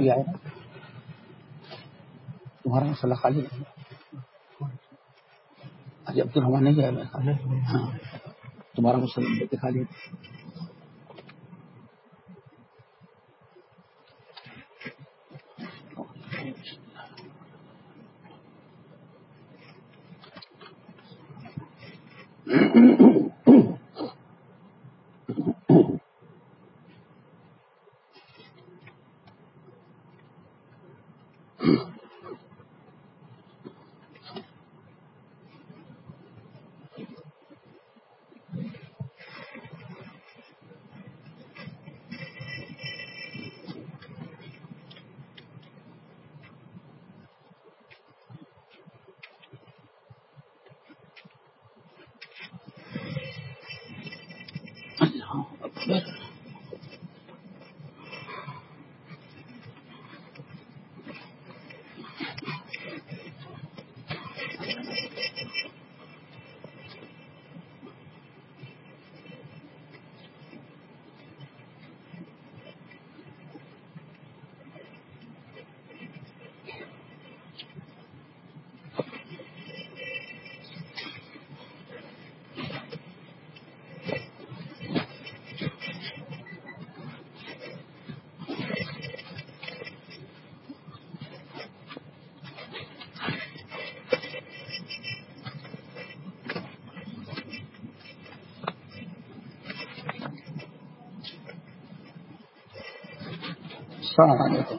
یہ آئے تمہارا مسئلہ خالی نہیں ابھی عبد الرحمان نہیں۔ گیا میں ہاں تمہارا مسئلہ خالی السلام علیکم۔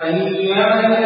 اللہ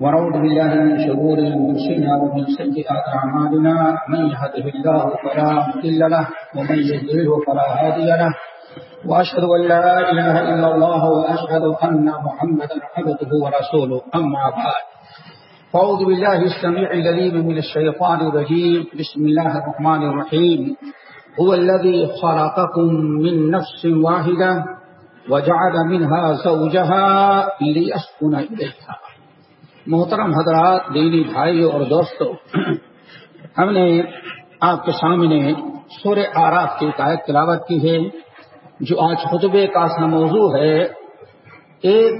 ونعوذ بالله من شرور أنفسنا ومن سيئات أعمالنا، من يهده الله فلا مضل له ومن يضلله فلا هادي له. وأشهد أن لا إله إلا الله وأشهد أن محمدا عبده ورسوله. أما بعد، فأعوذ بالله السميع العليم من الشيطان الرجيم. بسم الله الرحمن الرحيم. هو الذي خلقكم من نفس واحدة وجعل منها زوجها ليسكن إليها. محترم حضرات دینی بھائی اور دوستو، ہم نے آپ کے سامنے سورہ آراف کی قائد تلاوت کی ہے، جو آج خطبے کا سا موضوع ہے۔ ایک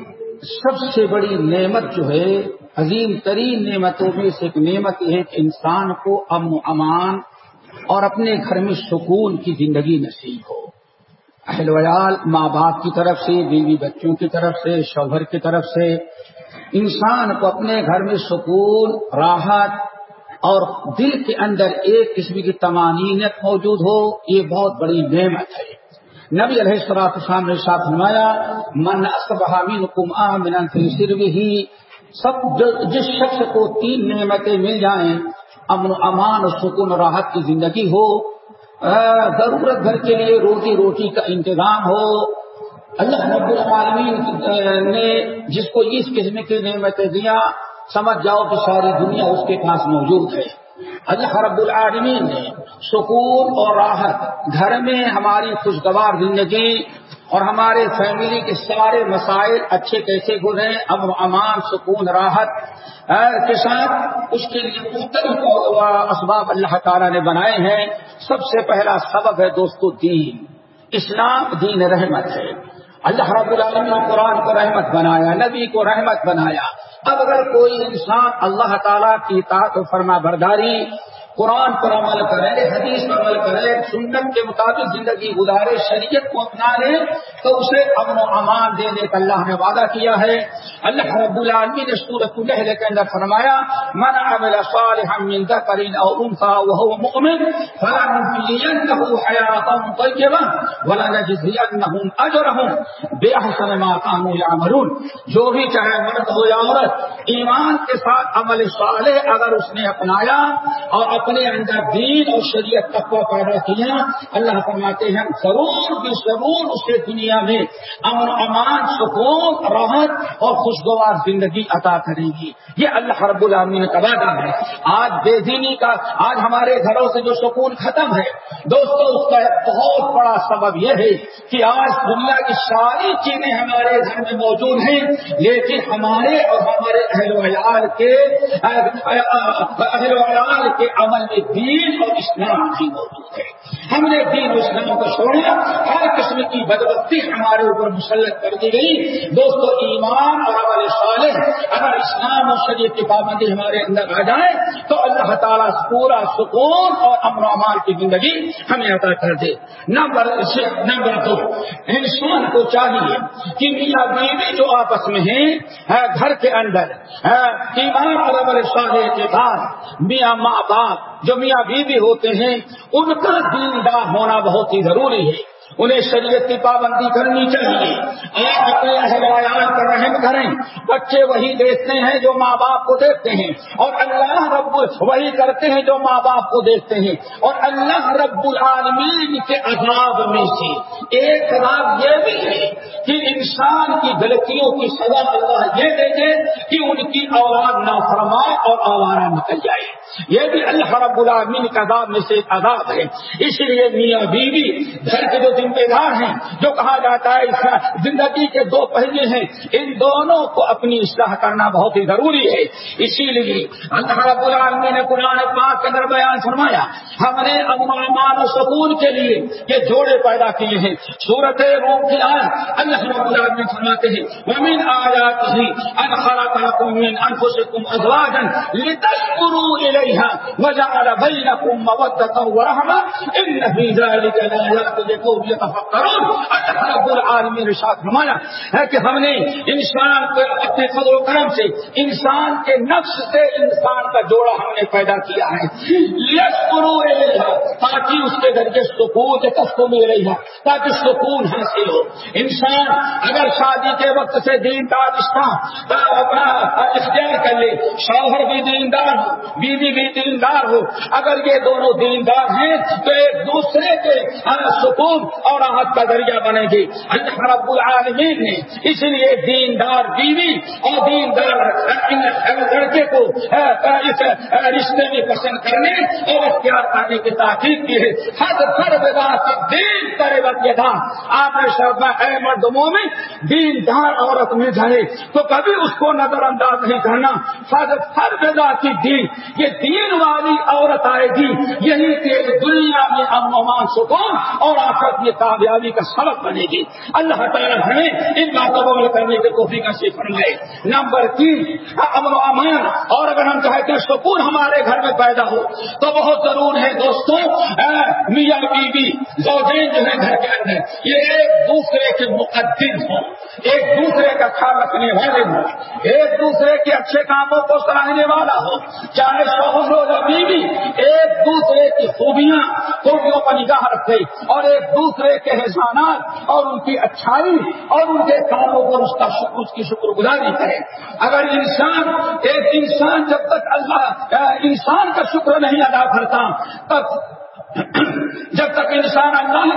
سب سے بڑی نعمت جو ہے، عظیم ترین نعمتوں میں سے ایک نعمت یہ ہے کہ انسان کو امن و امان اور اپنے گھر میں سکون کی زندگی نصیب ہو۔ اہل ویال ماں باپ کی طرف سے، بیوی بچوں کی طرف سے، شوہر کی طرف سے انسان کو اپنے گھر میں سکون، راحت اور دل کے اندر ایک قسم کی تمانینت موجود ہو، یہ بہت بڑی نعمت ہے۔ نبی علیہ السلاط السلام نے ساتھ نمایا من اسبحامین کم آمن صرف ہی سب جس شخص کو تین نعمتیں مل جائیں، امن و امان سکون و راحت کی زندگی ہو ضرورت گھر کے لیے روٹی روٹی کا انتظام ہو اللہ رب العالمین نے جس کو اس قسم کی نعمتیں دیا، سمجھ جاؤ کہ ساری دنیا اس کے پاس موجود ہے۔ اللہ رب العالمین نے سکون اور راحت، گھر میں ہماری خوشگوار زندگی اور ہمارے فیملی کے سارے مسائل اچھے کیسے گزرے امن امان، سکون، راحت کے ساتھ اس کے لیے مختلف اسباب اللہ تعالیٰ نے بنائے ہیں۔ سب سے پہلا سبب ہے دوستو دین۔ اسلام دین رحمت ہے۔ اللہ رب العالمین نے قرآن کو رحمت بنایا، نبی کو رحمت بنایا۔ اب اگر کوئی انسان اللہ تعالیٰ کی طاقت و فرما برداری قرآن پر عمل کرے حدیث پر عمل کرے سنت کے مطابق زندگی گزارے، شریعت کو اپنا لے تو اسے امن و امان دینے کا اللہ نے وعدہ کیا ہے۔ اللہ رب العالمین نے سورت الحل کے اندر فرمایا، من عمل صالحا من ذکر او انثى وهو مؤمن فلنحيينه حياة طيبة ولنجزينهم اجرهم باحسن ما كانوا يعملون جو بھی چاہے مرد ہو یا عورت، ایمان کے ساتھ عمل صالح اگر اس نے اپنایا اور اپنے اندر دین اور شریعت تقوی پیدا کیا اللہ فرماتے ہیں ضرور بھی ضرور اسے دنیا میں امن امان، سکون، راحت اور خوشگوار زندگی عطا کرے گی۔ یہ اللہ رب العالمین کا وعدہ ہے۔ آج بے دینی کا، آج ہمارے گھروں سے جو سکون ختم ہے دوستوں اس کا ایک بہت بڑا سبب یہ ہے کہ آج دنیا کی ساری چیزیں ہمارے گھر میں موجود ہیں، لیکن ہمارے اور ہمارے اہل ویال کے، اہل ویال کے عمل میں دین اور اسلام بھی موجود ہے۔ ہم نے دین و اسلام کو چھوڑا ہر قسم کی بدبختی ہمارے اوپر مسلط کر دی گئی۔ دوستو، ایمان اور عمل صالح، اگر اسلام اور شریعت کی پابندی ہمارے اندر آ جائے، تو اللہ تعالیٰ پورا سکون اور امن و امان کی زندگی ہمیں عطا کر دے۔ نمبر نمبر دو، انسان کو چاہیے کہ میاں بیوی جو آپس میں ہیں گھر کے اندر ایمان اور عمل صالح کے بعد میاں ماں باپ جو میاں بیوی ہوتے ہیں، ان کا دیندار ہونا بہت ہی ضروری ہے۔ انہیں شریعت کی پابندی کرنی چاہیے۔ آپ اپنے اہل پر رحم کریں۔ بچے وہی دیکھتے ہیں جو ماں باپ کو دیکھتے ہیں۔ اور اللہ رب، وہی کرتے ہیں جو ماں باپ کو دیکھتے ہیں۔ اور اللہ رب العالمین کے عذاب میں سے ایک عذاب یہ بھی ہے کہ انسان کی غلطیوں کی سزا اللہ یہ دے دے کہ ان کی اولاد نہ فرمائے اور آوارہ نکل جائے۔ یہ بھی اللہ رب العالمین کا عذاب میں سے ایک عذاب ہے۔ اس لیے میاں بیوی گھر کے جو ذمہ دار ہیں، جو کہا جاتا ہے، اس زندگی کے دو پہلے ہیں، ان دونوں کو اپنی اصلاح کرنا بہت ہی ضروری ہے۔ اسی لیے اللہ رب العالمین نے قرآن پاک کے اندر بیان فرمایا، ہم نے و امان و سکون کے لیے یہ جوڑے پیدا کیے ہیں۔ صورت روم کی آئے اللہ رب العالمین فرماتے ہیں، ومن آیات ہی ان من انفسکم ازواجا لتشکروا الیہا وجعل بینکم مودتا ورحمہ ان فی ذلک لآیات لقوم رب العالمین رشاد نمایا ہے کہ ہم نے انسان کو اپنے فضل و کرم سے انسان کے نفس سے انسان کا جوڑا ہم نے پیدا کیا ہے. تاکہ اس کے گھر کے سکون کو مل رہی ہے تاکہ سکون حاصل ہو. انسان اگر شادی کے وقت سے دین دار اختیار کر لے شوہر بھی دیندار ہو، بیوی بھی دیندار ہو۔ اگر یہ دونوں دیندار ہیں، تو ایک دوسرے کے ہاں سکون اور راحت کا ذریعہ بنے گی اللہ رب العالمین نے اس لیے دیندار بیوی اور دیندار لڑکے کو ہاں، اس رشتے میں پسند کرنے اور اختیار کرنے کی تاکید کی ہے۔ حد ہر جگہ سے دین کرے تھا۔ آپ نے شرما ہے مردموں میں دیندار عورت میں جائے تو کبھی اس کو نظر انداز نہیں کرنا۔ کی دین، یہ دین والی عورت آئے گی، یہی کہ دنیا میں امن امان، سکون اور آخر یہ کامیابی کا سبق بنے گی۔ اللہ تعالیٰ ہمیں ان باتوں کو عمل کرنے کے توفیق کا صفر لائے نمبر تین، امن و امان، اور اگر ہم چاہتے ہیں سکون ہمارے گھر میں پیدا ہو، تو بہت ضرور ہے دوستوں میاں بیوی، زوجین جو ہے گھر کے اندر، یہ ایک دوسرے کے مقدم ہوں، ایک دوسرے کا خیال رکھنے والے ہوں، ایک دوسرے کے اچھے کاموں کو سراہنے والا ہو۔ چاہے شوہر ہو یا بیوی ایک دوسرے کی خوبیاں، خوبیوں پر نگاہ رکھے اور ایک دوسرے کے احسانات اور ان کی اچھائی اور ان کے کاموں پر اس کا شکر، اس کی شکر گزاری کرے۔ اگر انسان، ایک انسان جب تک اللہ، انسان کا شکر نہیں ادا کرتا، تب جب تک انسان اللہ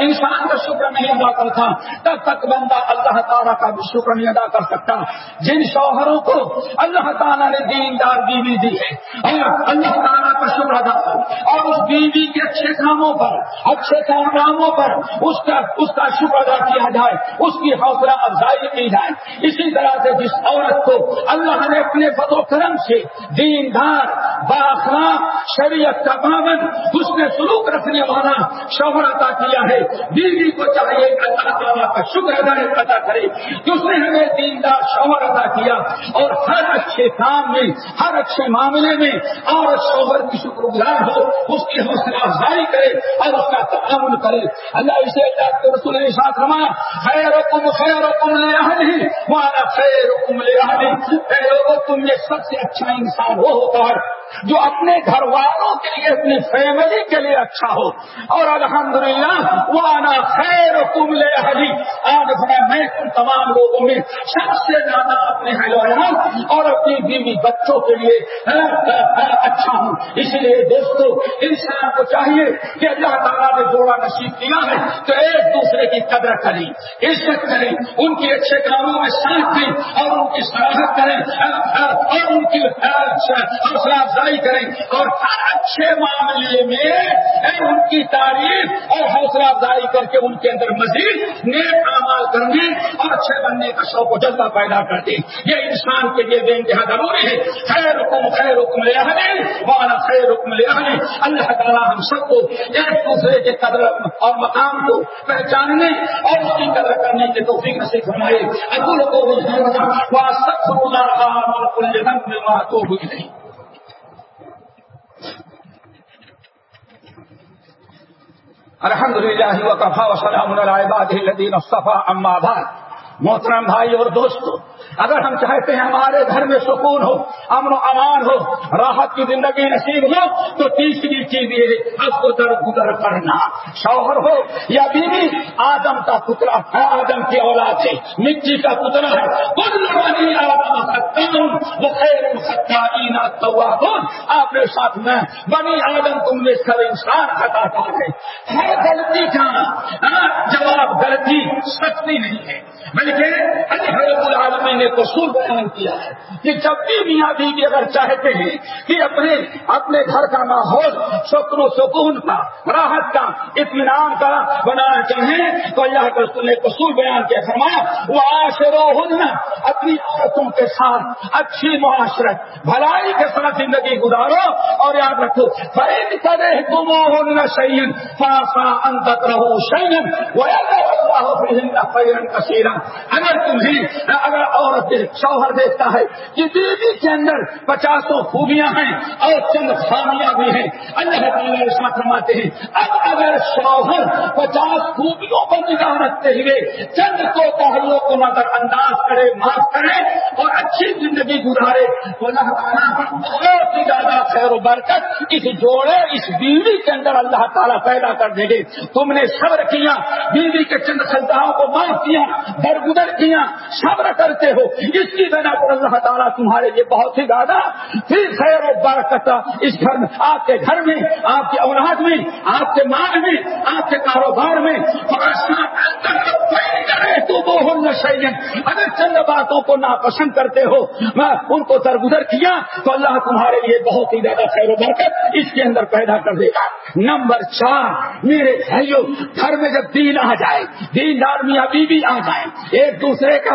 انسان کا شکر نہیں ادا کرتا، تب تک بندہ اللہ تعالیٰ کا بھی شکر نہیں ادا کر سکتا۔ جن شوہروں کو اللہ تعالیٰ نے دیندار بیوی دی ہے اور اللہ تعالیٰ کا شکر ادا کر۔ اور اس بیوی کے اچھے کاموں پر، اچھے کاموں پر اس کا اس کا شکر ادا کیا جائے، اس کی حوصلہ افزائی کی جائے۔ اسی طرح سے جس عورت کو اللہ نے اپنے و کرم سے دیندار باخلا شریعت کا پابند، اس میں سلوک رکھنے والا شوہر عطا کیا ہے۔ بیوی کو چاہیے اللہ تعالیٰ کا شکر ادا ادا کرے کہ اس نے ہمیں دیندار شوہر ادا کیا اور ہر اچھے کام میں، ہر اچھے معاملے میں اور شوہر کی شکر گزار ہو، اس کی حوصلہ افزائی کرے اور اس کا تعاون کرے۔ اللہ اسے اللہ کے رسول نے ساتھ خیر حکم خیر حکم لے نہیں وہاں خیر حکم لے لوگوں تم یہ سب سے اچھا انسان وہ ہوتا ہے جو اپنے گھر والوں کے لیے، اپنی فیملی کے لیے اچھا ہو۔ اور الحمدللہ وہ آنا خیر کم لے حلی آج میں تمام لوگوں میں سب سے زیادہ اپنے اور اپنی بیوی بچوں کے لیے ہاں، اچھا ہوں۔ اس لیے دوستو، انسان کو چاہیے کہ اللہ تعالیٰ نے جوڑا نصیب کیا ہے، تو ایک دوسرے کی قدر کریں، عزت کریں، ان کے اچھے کاموں میں ساتھ دیں اور ان کی سراہد کریں ہاں، ہاں، اور ان کی اچھا، حوصلہ افزائی کریں اور ہر اچھے معاملے میں ان کی تعریف اور حوصلہ افزائی کر کے ان کے اندر مزید نیک اعمال کرنے اور اچھے بننے کا شوق و جذبہ پیدا کر دیں۔ یہ انسان کے لیے بے انتہا ضروری ہے۔ خیر حکم خیر حکم لے والا خیر حکم لے اللہ تعالیٰ ہم سب کو ایک دوسرے کے قدر اور مقام کو پہچاننے اور اس کی قدر کرنے کے توفیق سے فرمائے۔ ابو لوگوں کو سب کو نہیں الحمد للہ وقفا وسلام العباد الدین الصفا اما بعد. محترم بھائی اور دوستو، اگر ہم چاہتے ہیں ہمارے گھر میں سکون ہو، امن و امان ہو، راحت کی زندگی نصیب ہو، تو تیسری چیز یہ اب کو در گزر کرنا شوہر ہو یا بیوی، آدم کا پتلا ہے، آدم کی اولاد ہے، مٹی کا پتلا ہے۔ بنی آدم آپ نے ساتھ میں بنی آدم تم نے سر انسان خطا ہے غلطی کا جواب غلطی سچتی نہیں ہے۔ بلکہ اللہ العالمین نے قصور بیان کیا ہے کہ جب بھی میاں بیوی اگر چاہتے ہیں کہ اپنے اپنے گھر کا ماحول، شکر و سکون کا، راحت کا، اطمینان کا بنانا چاہیں تو اللہ کے رسول نے قصور بیان کیا، فرمایا وہ آشرو اپنی عورتوں کے ساتھ اچھی معاشرت، بھلائی کے ساتھ زندگی گزارو اور یاد رکھو فرید کرے تم ہونا سین فاسا انتک رہو سین وہ اللہ کثیرہ اگر تمہیں اگر عورت شوہر دیکھتا ہے کہ بیوی کے اندر پچاسوں خوبیاں ہیں اور چند خامیاں بھی ہیں، اللہ تعالیٰ فرماتے ہیں، اب اگر شوہر پچاس خوبیوں پر نگاہ رکھتے ہوئے چند کو پہلوؤں کو نظر انداز کرے، معاف کرے اور اچھی زندگی گزارے، تو اللہ تعالیٰ بہت ہی زیادہ خیر و برکت اس جوڑے، اس بیوی کے اندر اللہ تعالیٰ پیدا کر دے گے۔ تم نے صبر کیا، بیوی کے چند خطاؤں کو معاف کیا، درگزر کیا صبر کرتے ہو، اس کی بنا پر اللہ تعالیٰ تمہارے لیے بہت ہی زیادہ پھر خیر و برکت اس گھر میں، آپ کے گھر میں، آپ کے اولاد میں، آپ کے مال میں، آپ کے کاروبار میں۔ تو وہ اگر چند باتوں کو ناپسند کرتے ہو ان کو درگزر کیا، تو اللہ تمہارے لیے بہت ہی زیادہ خیر و برکت اس کے اندر پیدا کر دے گا۔ نمبر چار، میرے بھائیوں گھر میں جب دین آ جائے دین دار میاں بیوی آ جائے ایک دوسرے کا